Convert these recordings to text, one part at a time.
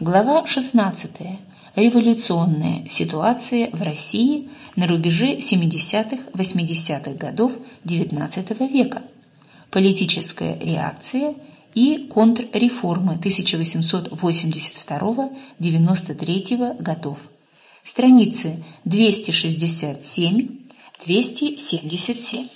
Глава 16. Революционная ситуация в России на рубеже 70-80-х годов XIX века. Политическая реакция и контрреформы 1882-93 годов. Страницы 267-277.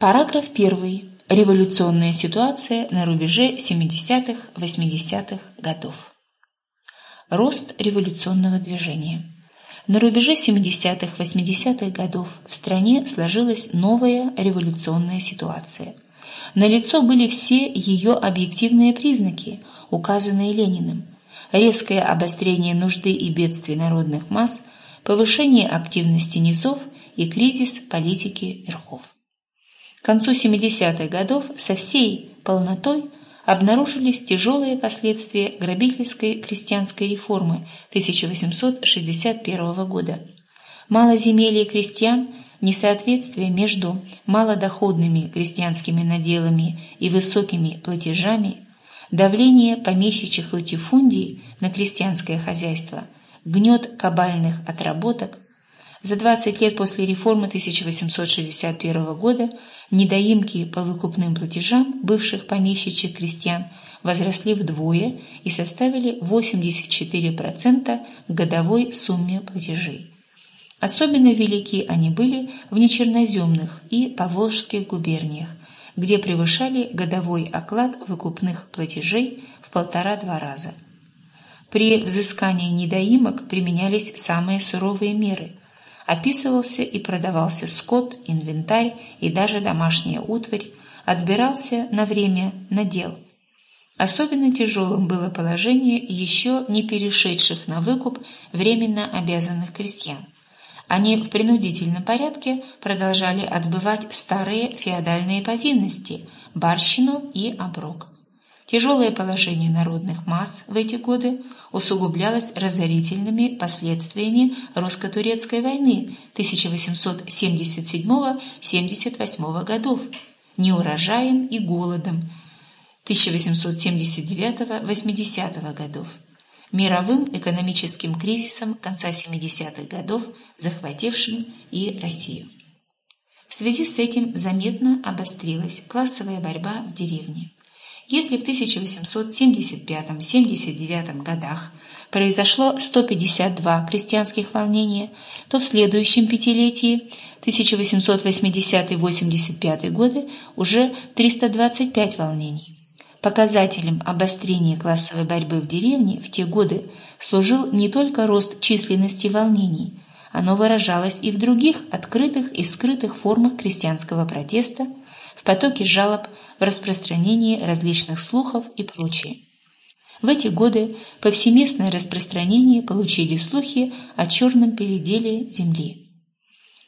Параграф 1. Революционная ситуация на рубеже 70-80-х годов. Рост революционного движения. На рубеже 70-80-х годов в стране сложилась новая революционная ситуация. Налицо были все ее объективные признаки, указанные Лениным. Резкое обострение нужды и бедствий народных масс, повышение активности низов и кризис политики верхов. К концу 70-х годов со всей полнотой обнаружились тяжелые последствия грабительской крестьянской реформы 1861 года. Малоземелье крестьян, несоответствие между малодоходными крестьянскими наделами и высокими платежами, давление помещичьих латифундий на крестьянское хозяйство, гнет кабальных отработок, за 20 лет после реформы 1861 года недоимки по выкупным платежам бывших помещичьих крестьян возросли вдвое и составили 84% годовой сумме платежей. Особенно велики они были в нечерноземных и поволжских губерниях, где превышали годовой оклад выкупных платежей в полтора-два раза. При взыскании недоимок применялись самые суровые меры – описывался и продавался скот, инвентарь и даже домашняя утварь, отбирался на время надел. Особенно тяжелым было положение еще не перешедших на выкуп временно обязанных крестьян. Они в принудительном порядке продолжали отбывать старые феодальные повинности – барщину и оброк. Тяжелое положение народных масс в эти годы усугублялось разорительными последствиями русско-турецкой войны 1877-78 годов, неурожаем и голодом 1879-80 годов, мировым экономическим кризисом конца 70-х годов, захватившим и Россию. В связи с этим заметно обострилась классовая борьба в деревне. Если в 1875-79 годах произошло 152 крестьянских волнения, то в следующем пятилетии 1880-85 годы уже 325 волнений. Показателем обострения классовой борьбы в деревне в те годы служил не только рост численности волнений, оно выражалось и в других открытых и скрытых формах крестьянского протеста – потоке жалоб, в распространении различных слухов и прочее. В эти годы повсеместное распространение получили слухи о черном переделе земли.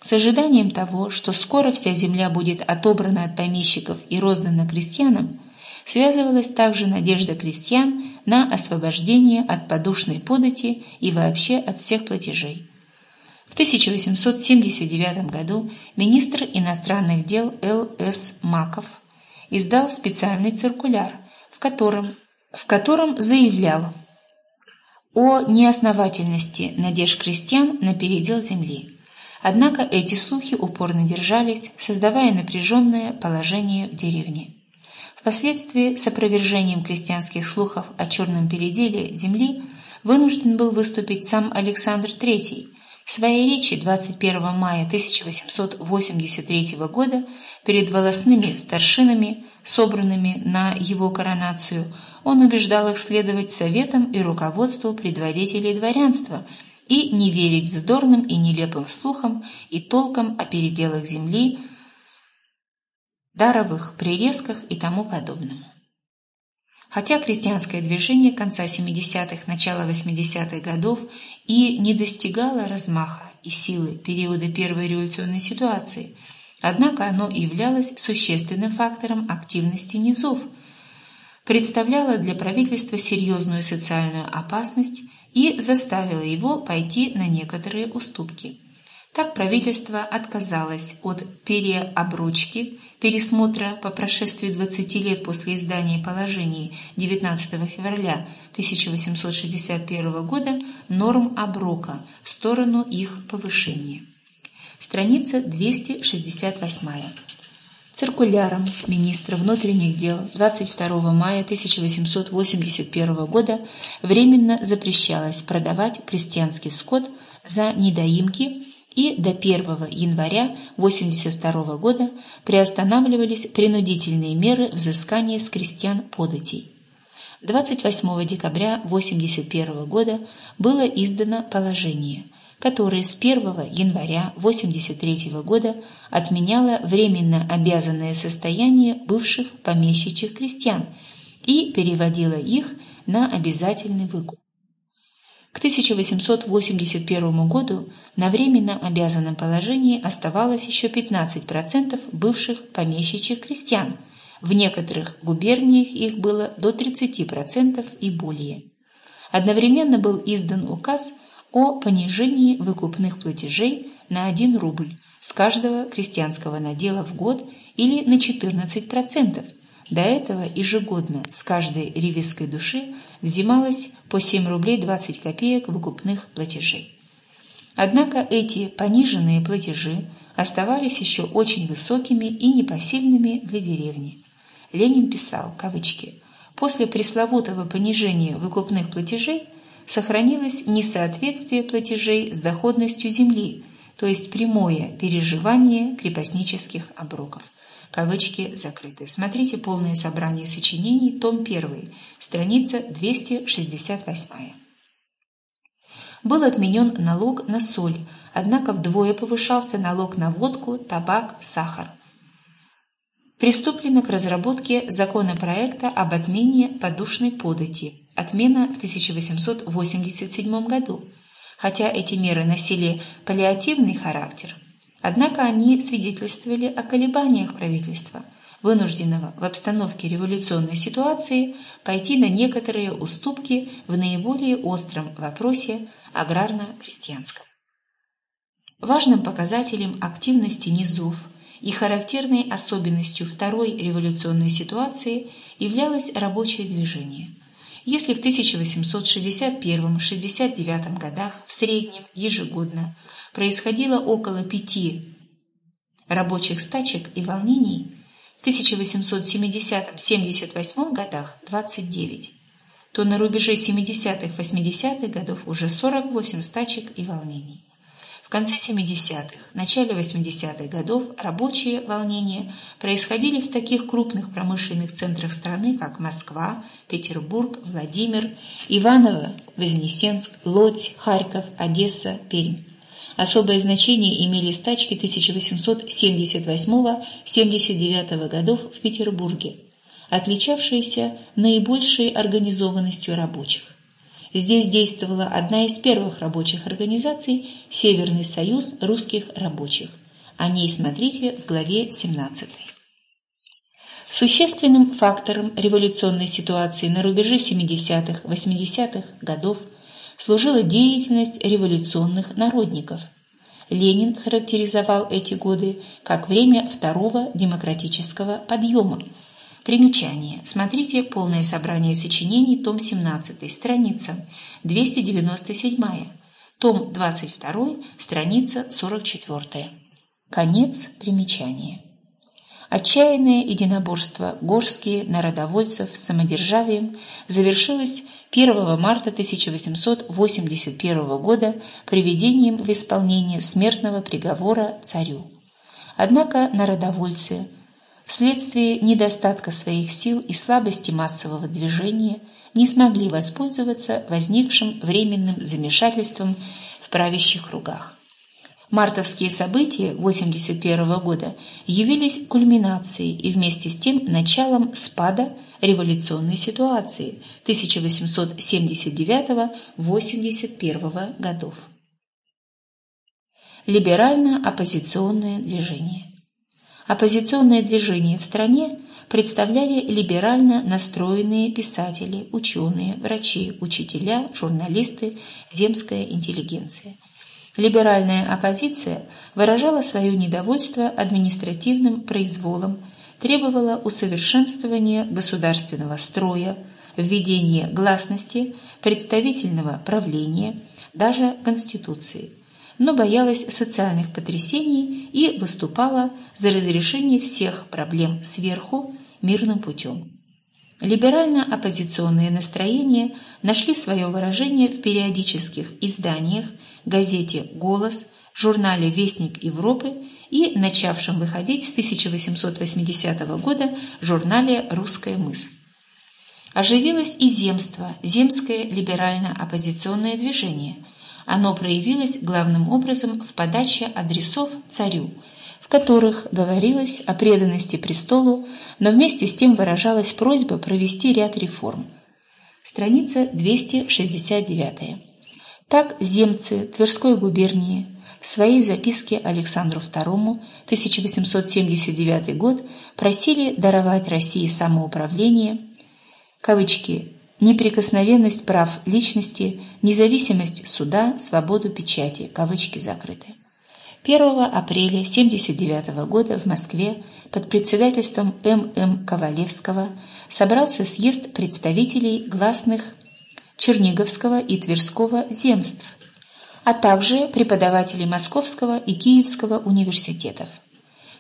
С ожиданием того, что скоро вся земля будет отобрана от помещиков и роздана крестьянам, связывалась также надежда крестьян на освобождение от подушной подати и вообще от всех платежей. В 1879 году министр иностранных дел Л.С. Маков издал специальный циркуляр, в котором, в котором заявлял о неосновательности надежд крестьян на передел земли. Однако эти слухи упорно держались, создавая напряженное положение в деревне. Впоследствии с опровержением крестьянских слухов о черном переделе земли вынужден был выступить сам Александр III, в своей речи 21 мая 1883 года перед волосными старшинами, собранными на его коронацию, он убеждал их следовать советам и руководству предводителей дворянства и не верить вздорным и нелепым слухам и толкам о переделах земли, даровых прирезках и тому подобному. Хотя крестьянское движение конца 70-х, начала 80-х годов и не достигало размаха и силы периода первой революционной ситуации, однако оно являлось существенным фактором активности низов, представляло для правительства серьезную социальную опасность и заставило его пойти на некоторые уступки. Так правительство отказалось от переобручки, пересмотра по прошествии 20 лет после издания положений 19 февраля 1861 года норм оброка в сторону их повышения. Страница 268. Циркуляром министра внутренних дел 22 мая 1881 года временно запрещалось продавать крестьянский скот за недоимки и до 1 января 1982 года приостанавливались принудительные меры взыскания с крестьян податей. 28 декабря 1981 года было издано положение, которое с 1 января 1983 года отменяло временно обязанное состояние бывших помещичьих крестьян и переводило их на обязательный выкуп. К 1881 году на временно обязанном положении оставалось еще 15% бывших помещичьих крестьян, в некоторых губерниях их было до 30% и более. Одновременно был издан указ о понижении выкупных платежей на 1 рубль с каждого крестьянского надела в год или на 14%, до этого ежегодно с каждой ревизской души взималось по 7 рублей 20 копеек выкупных платежей. Однако эти пониженные платежи оставались еще очень высокими и непосильными для деревни. Ленин писал, кавычки, «После пресловутого понижения выкупных платежей сохранилось несоответствие платежей с доходностью земли, то есть прямое переживание крепостнических оброков». Кавычки закрыты. Смотрите полное собрание сочинений, том 1, страница 268. Был отменен налог на соль, однако вдвое повышался налог на водку, табак, сахар. Приступлено к разработке законопроекта об отмене подушной подати, отмена в 1887 году. Хотя эти меры носили паллиативный характер – Однако они свидетельствовали о колебаниях правительства, вынужденного в обстановке революционной ситуации пойти на некоторые уступки в наиболее остром вопросе аграрно-крестьянском. Важным показателем активности низов и характерной особенностью второй революционной ситуации являлось рабочее движение. Если в 1861-69 годах в среднем ежегодно происходило около пяти рабочих стачек и волнений, в 1870-78 годах 29, то на рубеже 70-80-х годов уже 48 стачек и волнений. В конце 70-х, начале 80-х годов рабочие волнения происходили в таких крупных промышленных центрах страны, как Москва, Петербург, Владимир, Иваново, Вознесенск, Лодзь, Харьков, Одесса, Пермь. Особое значение имели стачки 1878-79 годов в Петербурге, отличавшиеся наибольшей организованностью рабочих. Здесь действовала одна из первых рабочих организаций – Северный союз русских рабочих. О ней смотрите в главе 17. Существенным фактором революционной ситуации на рубеже 70-80-х годов – служила деятельность революционных народников. Ленин характеризовал эти годы как время второго демократического подъема. Примечание. Смотрите полное собрание сочинений, том 17, страница 297, том 22, страница 44. Конец примечания. Отчаянное единоборство горские народовольцев с самодержавием завершилось 1 марта 1881 года приведением в исполнение смертного приговора царю. Однако народовольцы вследствие недостатка своих сил и слабости массового движения не смогли воспользоваться возникшим временным замешательством в правящих кругах. Мартовские события 1981 года явились кульминацией и вместе с тем началом спада революционной ситуации 1879-81 годов. Либерально-оппозиционное движение Оппозиционное движение в стране представляли либерально настроенные писатели, ученые, врачи, учителя, журналисты, земская интеллигенция – Либеральная оппозиция выражала свое недовольство административным произволом, требовала усовершенствования государственного строя, введения гласности, представительного правления, даже Конституции, но боялась социальных потрясений и выступала за разрешение всех проблем сверху мирным путем. Либерально-оппозиционные настроения нашли свое выражение в периодических изданиях, газете «Голос», журнале «Вестник Европы» и начавшем выходить с 1880 года журнале «Русская мысль». Оживилось и земство, земское либерально-оппозиционное движение. Оно проявилось главным образом в подаче адресов царю – которых говорилось о преданности престолу, но вместе с тем выражалась просьба провести ряд реформ. Страница 269. Так земцы Тверской губернии в своей записке Александру II 1879 год просили даровать России самоуправление, кавычки, неприкосновенность прав личности, независимость суда, свободу печати, кавычки закрыты. 1 апреля 1979 года в Москве под председательством М.М. Ковалевского собрался съезд представителей гласных Черниговского и Тверского земств, а также преподавателей Московского и Киевского университетов.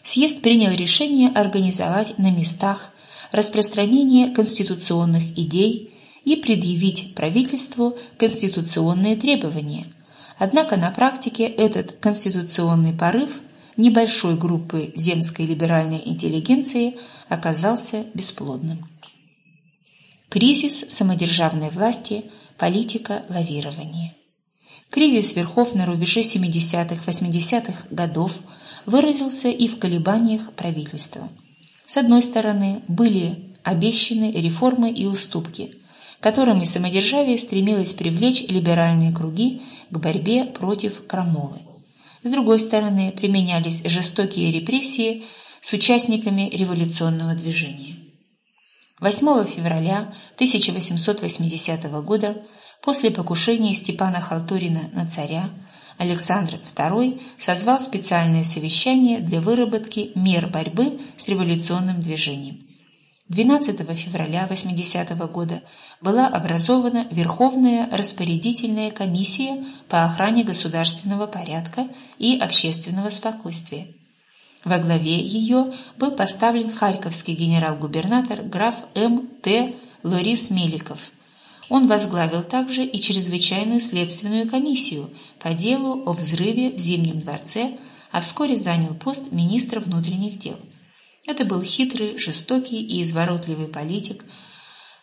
Съезд принял решение организовать на местах распространение конституционных идей и предъявить правительству конституционные требования – Однако на практике этот конституционный порыв небольшой группы земской либеральной интеллигенции оказался бесплодным. Кризис самодержавной власти, политика лавирования. Кризис верхов на рубеже 70-80-х годов выразился и в колебаниях правительства. С одной стороны, были обещаны реформы и уступки, которыми самодержавие стремилось привлечь либеральные круги к борьбе против крамолы. С другой стороны, применялись жестокие репрессии с участниками революционного движения. 8 февраля 1880 года, после покушения Степана Халтурина на царя, Александр II созвал специальное совещание для выработки мер борьбы с революционным движением. 12 февраля 80 года была образована Верховная распорядительная комиссия по охране государственного порядка и общественного спокойствия. Во главе ее был поставлен харьковский генерал-губернатор граф М. Т. Лорис Меликов. Он возглавил также и чрезвычайную следственную комиссию по делу о взрыве в Зимнем дворце, а вскоре занял пост министра внутренних дел. Это был хитрый, жестокий и изворотливый политик,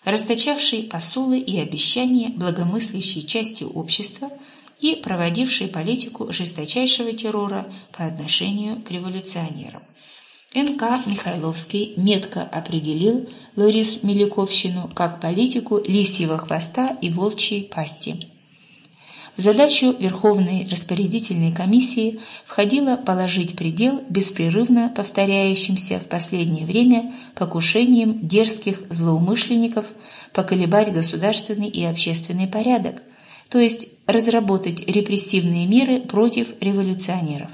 расточавший посулы и обещания благомыслящей части общества и проводивший политику жесточайшего террора по отношению к революционерам. Н.К. Михайловский метко определил Лорис Меликовщину как политику лисьего хвоста и волчьей пасти – в задачу Верховной распорядительной комиссии входило положить предел беспрерывно повторяющимся в последнее время покушениям дерзких злоумышленников поколебать государственный и общественный порядок, то есть разработать репрессивные меры против революционеров.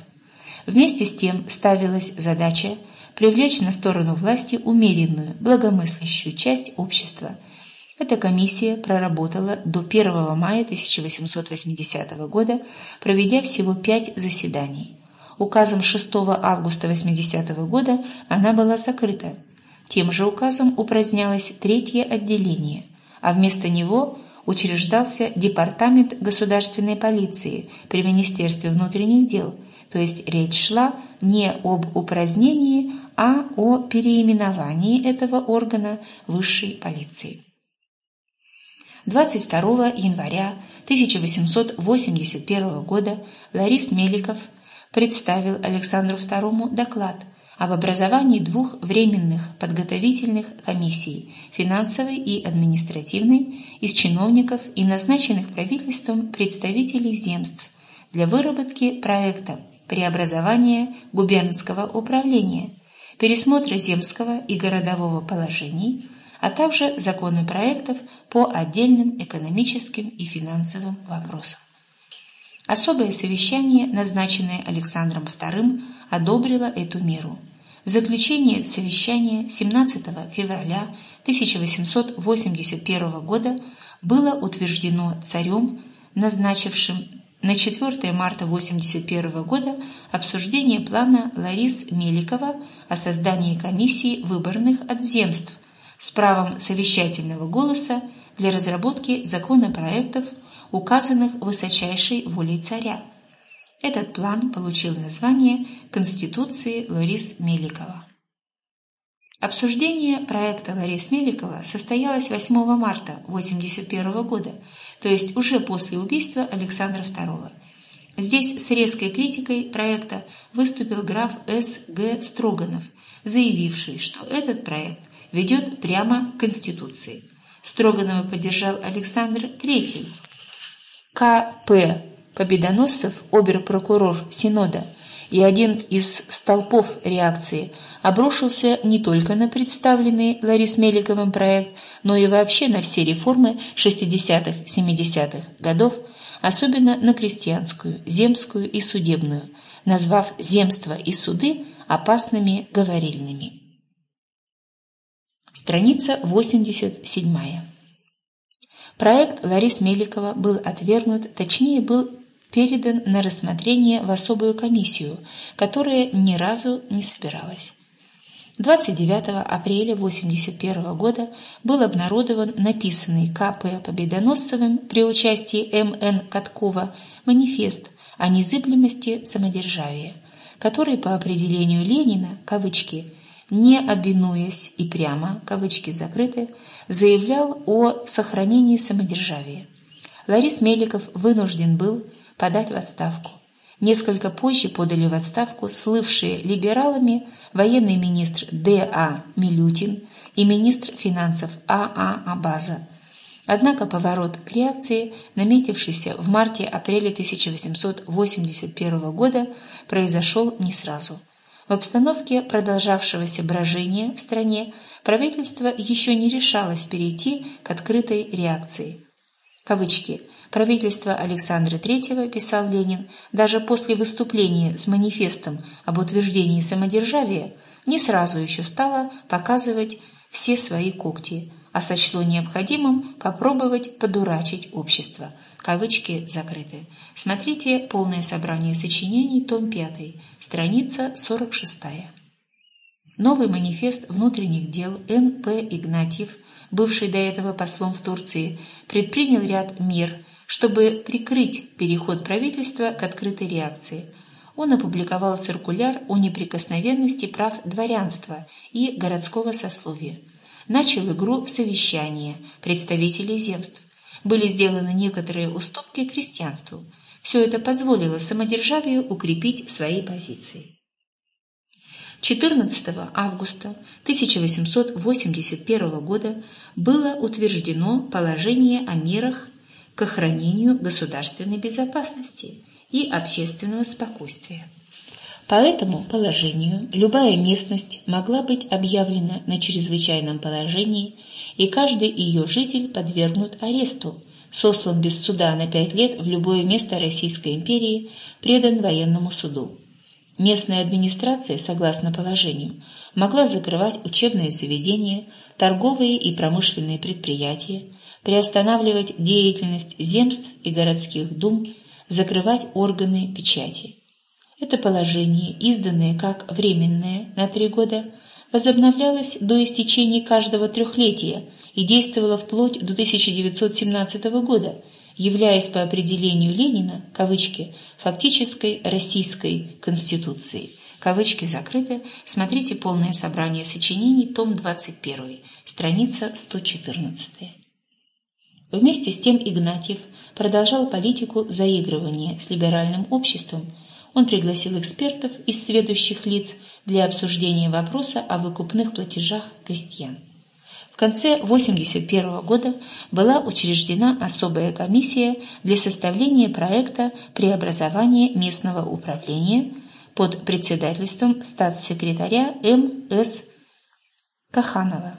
Вместе с тем ставилась задача привлечь на сторону власти умеренную, благомыслящую часть общества – эта комиссия проработала до 1 мая 1880 года, проведя всего пять заседаний. Указом 6 августа 80 года она была закрыта. Тем же указом упразднялось третье отделение, а вместо него учреждался Департамент государственной полиции при Министерстве внутренних дел, то есть речь шла не об упразднении, а о переименовании этого органа высшей полиции. 22 января 1881 года Ларис Меликов представил Александру II доклад об образовании двух временных подготовительных комиссий – финансовой и административной, из чиновников и назначенных правительством представителей земств для выработки проекта преобразования губернского управления, пересмотра земского и городового положений – а также законопроектов по отдельным экономическим и финансовым вопросам. Особое совещание, назначенное Александром II, одобрило эту меру. Заключение совещания 17 февраля 1881 года было утверждено царем, назначившим на 4 марта 1981 года обсуждение плана Ларис Меликова о создании комиссии выборных от земств с правом совещательного голоса для разработки законопроектов, указанных высочайшей волей царя. Этот план получил название Конституции Ларис Меликова. Обсуждение проекта Ларис Меликова состоялось 8 марта 1981 года – то есть уже после убийства Александра II. Здесь с резкой критикой проекта выступил граф С. Г. Строганов, заявивший, что этот проект ведет прямо к Конституции. Строганова поддержал Александр III. К. П. Победоносцев, обер-прокурор Синода, и один из столпов реакции – обрушился не только на представленный Ларис Меликовым проект, но и вообще на все реформы 60-70-х годов, особенно на крестьянскую, земскую и судебную, назвав земство и суды опасными говорильными. Страница 87. Проект Ларис Меликова был отвергнут, точнее был передан на рассмотрение в особую комиссию, которая ни разу не собиралась. 29 апреля 1981 года был обнародован написанный К.П. Победоносцевым при участии М.Н. Каткова манифест о незыблемости самодержавия, который по определению Ленина, кавычки, не обинуясь и прямо, кавычки закрыты, заявлял о сохранении самодержавия. Ларис Меликов вынужден был подать в отставку. Несколько позже подали в отставку слывшие либералами военный министр Д.А. Милютин и министр финансов А.А. Абаза. Однако поворот к реакции, наметившийся в марте-апреле 1881 года, произошел не сразу. В обстановке продолжавшегося брожения в стране правительство еще не решалось перейти к открытой реакции. Кавычки Правительство Александра III, писал Ленин, даже после выступления с манифестом об утверждении самодержавия не сразу еще стало показывать все свои когти, а сочло необходимым попробовать подурачить общество. Кавычки закрыты. Смотрите полное собрание сочинений, том 5, страница 46. Новый манифест внутренних дел Н.П. Игнатьев, бывший до этого послом в Турции, предпринял ряд мер – чтобы прикрыть переход правительства к открытой реакции. Он опубликовал циркуляр о неприкосновенности прав дворянства и городского сословия. Начал игру в совещание представителей земств. Были сделаны некоторые уступки крестьянству. Все это позволило самодержавию укрепить свои позиции. 14 августа 1881 года было утверждено положение о мерах к охранению государственной безопасности и общественного спокойствия. По этому положению любая местность могла быть объявлена на чрезвычайном положении, и каждый ее житель подвергнут аресту, сослан без суда на пять лет в любое место Российской империи, предан военному суду. Местная администрация, согласно положению, могла закрывать учебные заведения, торговые и промышленные предприятия, приостанавливать деятельность земств и городских дум, закрывать органы печати. Это положение, изданное как временное на три года, возобновлялось до истечения каждого трехлетия и действовало вплоть до 1917 года, являясь по определению Ленина, кавычки, фактической российской конституцией. Кавычки закрыты. Смотрите полное собрание сочинений, том 21, страница 114. Вместе с тем Игнатьев продолжал политику заигрывания с либеральным обществом. Он пригласил экспертов из сведущих лиц для обсуждения вопроса о выкупных платежах крестьян. В конце 1981 года была учреждена особая комиссия для составления проекта преобразования местного управления под председательством статс-секретаря М.С. Каханова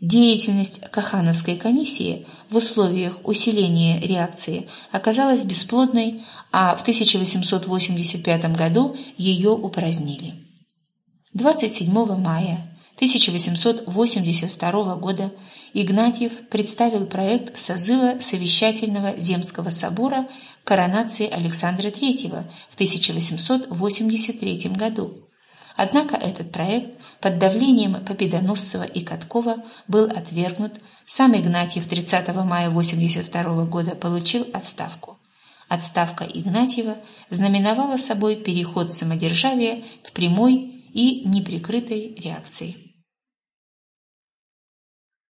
Деятельность Кахановской комиссии в условиях усиления реакции оказалась бесплодной, а в 1885 году ее упразднили. 27 мая 1882 года Игнатьев представил проект созыва Совещательного Земского собора коронации Александра III в 1883 году. Однако этот проект под давлением Победоносцева и Каткова был отвергнут, сам Игнатьев 30 мая 1982 года получил отставку. Отставка Игнатьева знаменовала собой переход самодержавия к прямой и неприкрытой реакции.